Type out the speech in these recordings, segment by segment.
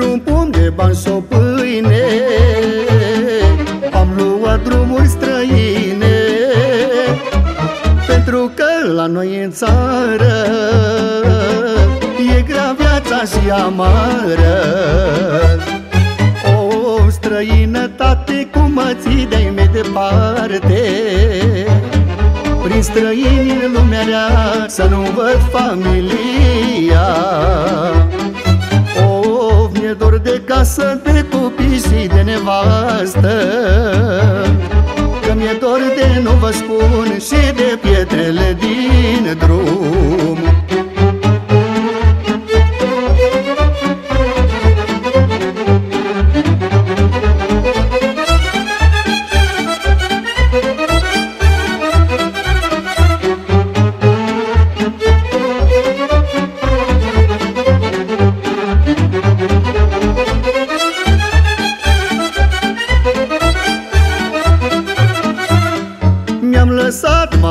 Pentru un pom de bani sau pâine? Am luat drumuri străine. Pentru că la noi în țară E grea viața și amară. O străinătate cum mă ții de mei departe. Prin străinii în lumea rea Să nu văd familia casă, de copii și de nevastă. Că mi-e dor de nu vă spun Și de pietrele din drum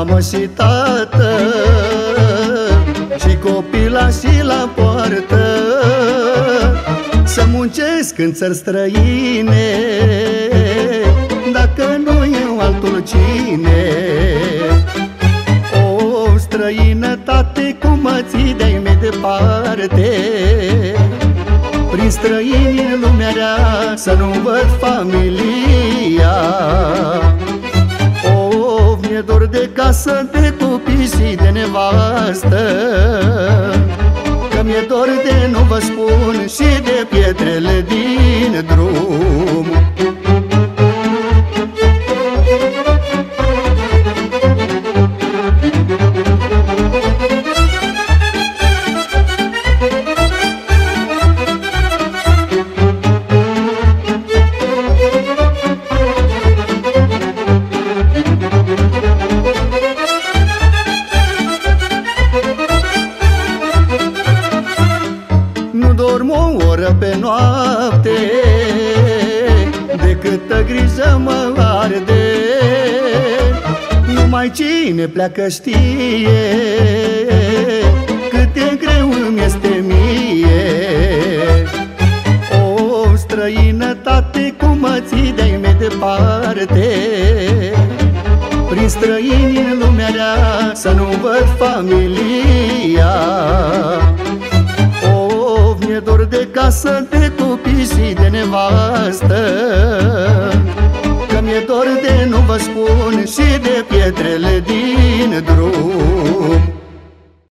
mamă și tată Și copila și la poartă Să muncesc în țări străine Dacă nu eu altul cine. O străinătate cum mă ții de mai departe Prin străini în lumea rea Să nu văd familia de casă, de copii și de nevastă. Că mi-e dor de nu vă spun și de pietrele din dorm o oră pe noapte De câtă grijă mă arde. Numai cine pleacă știe Cât de greu îmi este mie. O străinătate cum mă ții de mai departe Prin străini în lumea rea Să nu văd familia mi-e dor de casă, de copii și de nevastă. Că mi-e dor de nu vă spun și de pietrele din drum